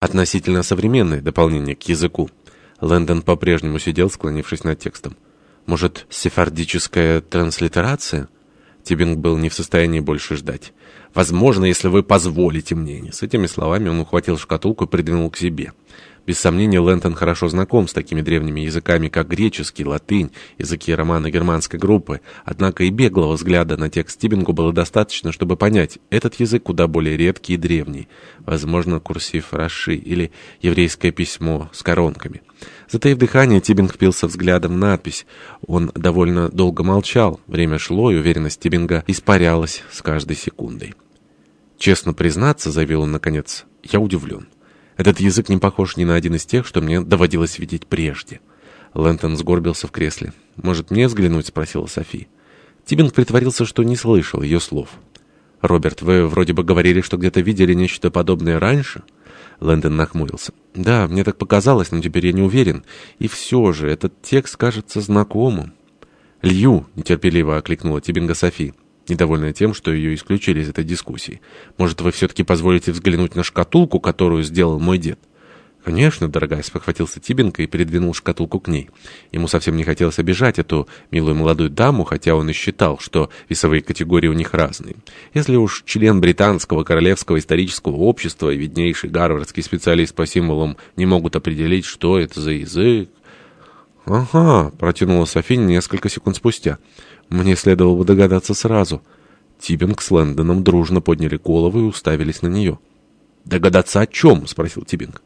относительно современное дополнение к языку. Лэндон по-прежнему сидел, склонившись над текстом. Может, сефардическая транслитерация? Тибинг был не в состоянии больше ждать. «Возможно, если вы позволите мне». С этими словами он ухватил шкатулку и придвинул к себе. Без сомнения, Лэнтон хорошо знаком с такими древними языками, как греческий, латынь, языки романо-германской группы. Однако и беглого взгляда на текст Тибингу было достаточно, чтобы понять, этот язык куда более редкий и древний. Возможно, курсив Раши или еврейское письмо с коронками. Затаив дыхание, Тибинг впился взглядом в надпись. Он довольно долго молчал. Время шло, и уверенность Тибинга испарялась с каждой секундой. «Честно признаться», — заявил он наконец, — «я удивлен». Этот язык не похож ни на один из тех, что мне доводилось видеть прежде. Лэнтон сгорбился в кресле. «Может, мне взглянуть?» — спросила Софи. Тибинг притворился, что не слышал ее слов. «Роберт, вы вроде бы говорили, что где-то видели нечто подобное раньше?» Лэндон нахмурился. «Да, мне так показалось, но теперь я не уверен. И все же, этот текст кажется знакомым». «Лью!» — нетерпеливо окликнула Тибинга Софи недовольная тем, что ее исключили из этой дискуссии. «Может, вы все-таки позволите взглянуть на шкатулку, которую сделал мой дед?» «Конечно, дорогая», — спохватился Тибенко и передвинул шкатулку к ней. Ему совсем не хотелось обижать эту милую молодую даму, хотя он и считал, что весовые категории у них разные. Если уж член британского королевского исторического общества и виднейший гарвардский специалист по символам не могут определить, что это за язык... «Ага», — протянула София несколько секунд спустя. Мне следовало бы догадаться сразу. Тибинг с Лэндоном дружно подняли головы и уставились на нее. «Догадаться о чем?» — спросил Тибинг.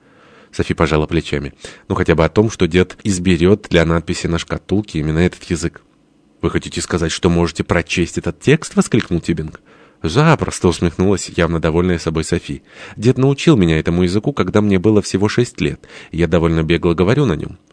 Софи пожала плечами. «Ну, хотя бы о том, что дед изберет для надписи на шкатулке именно этот язык». «Вы хотите сказать, что можете прочесть этот текст?» — воскликнул Тибинг. «Запросто», — усмехнулась, явно довольная собой Софи. «Дед научил меня этому языку, когда мне было всего шесть лет. Я довольно бегло говорю на нем.